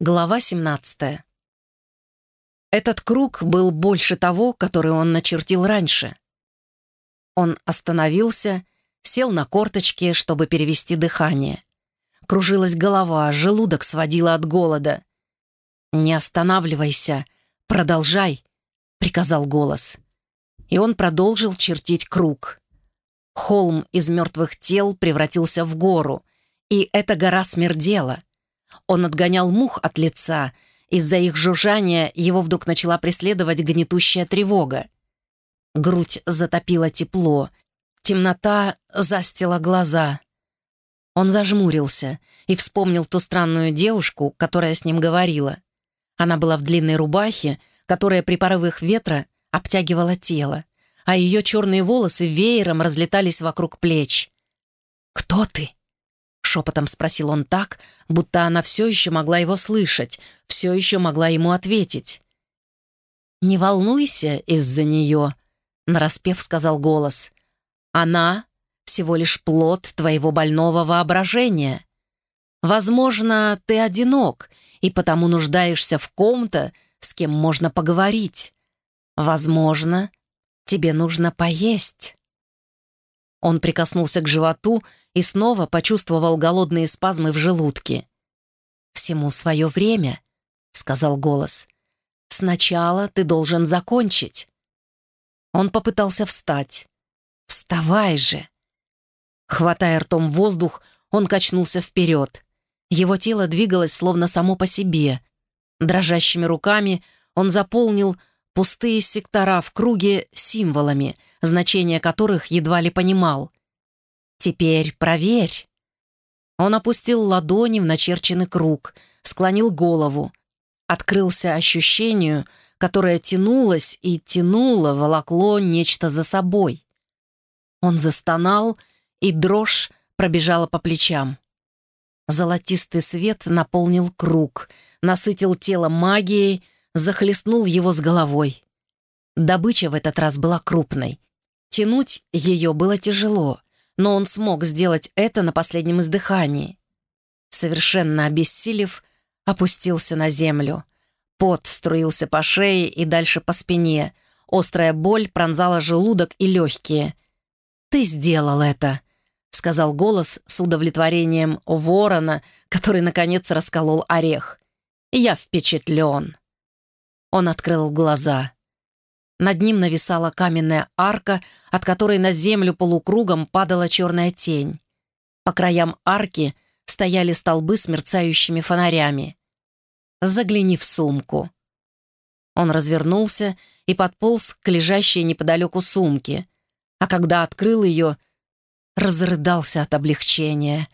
Глава 17. Этот круг был больше того, который он начертил раньше. Он остановился, сел на корточки, чтобы перевести дыхание. Кружилась голова, желудок сводила от голода. «Не останавливайся, продолжай», — приказал голос. И он продолжил чертить круг. Холм из мертвых тел превратился в гору, и эта гора смердела — он отгонял мух от лица. Из-за их жужжания его вдруг начала преследовать гнетущая тревога. Грудь затопила тепло. Темнота застила глаза. Он зажмурился и вспомнил ту странную девушку, которая с ним говорила. Она была в длинной рубахе, которая при порывах ветра обтягивала тело, а ее черные волосы веером разлетались вокруг плеч. «Кто ты?» Шепотом спросил он так, будто она все еще могла его слышать, все еще могла ему ответить. «Не волнуйся из-за нее», — нараспев сказал голос. «Она всего лишь плод твоего больного воображения. Возможно, ты одинок и потому нуждаешься в ком-то, с кем можно поговорить. Возможно, тебе нужно поесть». Он прикоснулся к животу и снова почувствовал голодные спазмы в желудке. «Всему свое время», — сказал голос. «Сначала ты должен закончить». Он попытался встать. «Вставай же!» Хватая ртом воздух, он качнулся вперед. Его тело двигалось словно само по себе. Дрожащими руками он заполнил пустые сектора в круге символами, значение которых едва ли понимал. «Теперь проверь». Он опустил ладони в начерченный круг, склонил голову. Открылся ощущению, которое тянулось и тянуло, волокло нечто за собой. Он застонал, и дрожь пробежала по плечам. Золотистый свет наполнил круг, насытил тело магией, захлестнул его с головой. Добыча в этот раз была крупной. Тянуть ее было тяжело, но он смог сделать это на последнем издыхании. Совершенно обессилев, опустился на землю. Пот струился по шее и дальше по спине. Острая боль пронзала желудок и легкие. «Ты сделал это», — сказал голос с удовлетворением ворона, который, наконец, расколол орех. «Я впечатлен». Он открыл глаза. Над ним нависала каменная арка, от которой на землю полукругом падала черная тень. По краям арки стояли столбы с мерцающими фонарями. «Загляни в сумку». Он развернулся и подполз к лежащей неподалеку сумке, а когда открыл ее, разрыдался от облегчения.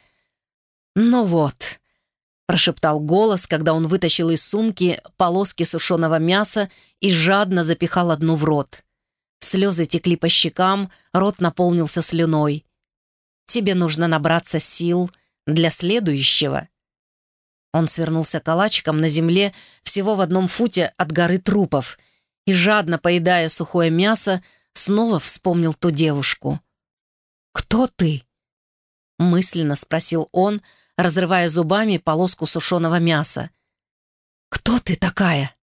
«Ну вот», — прошептал голос, когда он вытащил из сумки полоски сушеного мяса и жадно запихал одну в рот. Слезы текли по щекам, рот наполнился слюной. «Тебе нужно набраться сил для следующего». Он свернулся калачиком на земле всего в одном футе от горы трупов и, жадно поедая сухое мясо, снова вспомнил ту девушку. «Кто ты?» — мысленно спросил он, — разрывая зубами полоску сушеного мяса. «Кто ты такая?»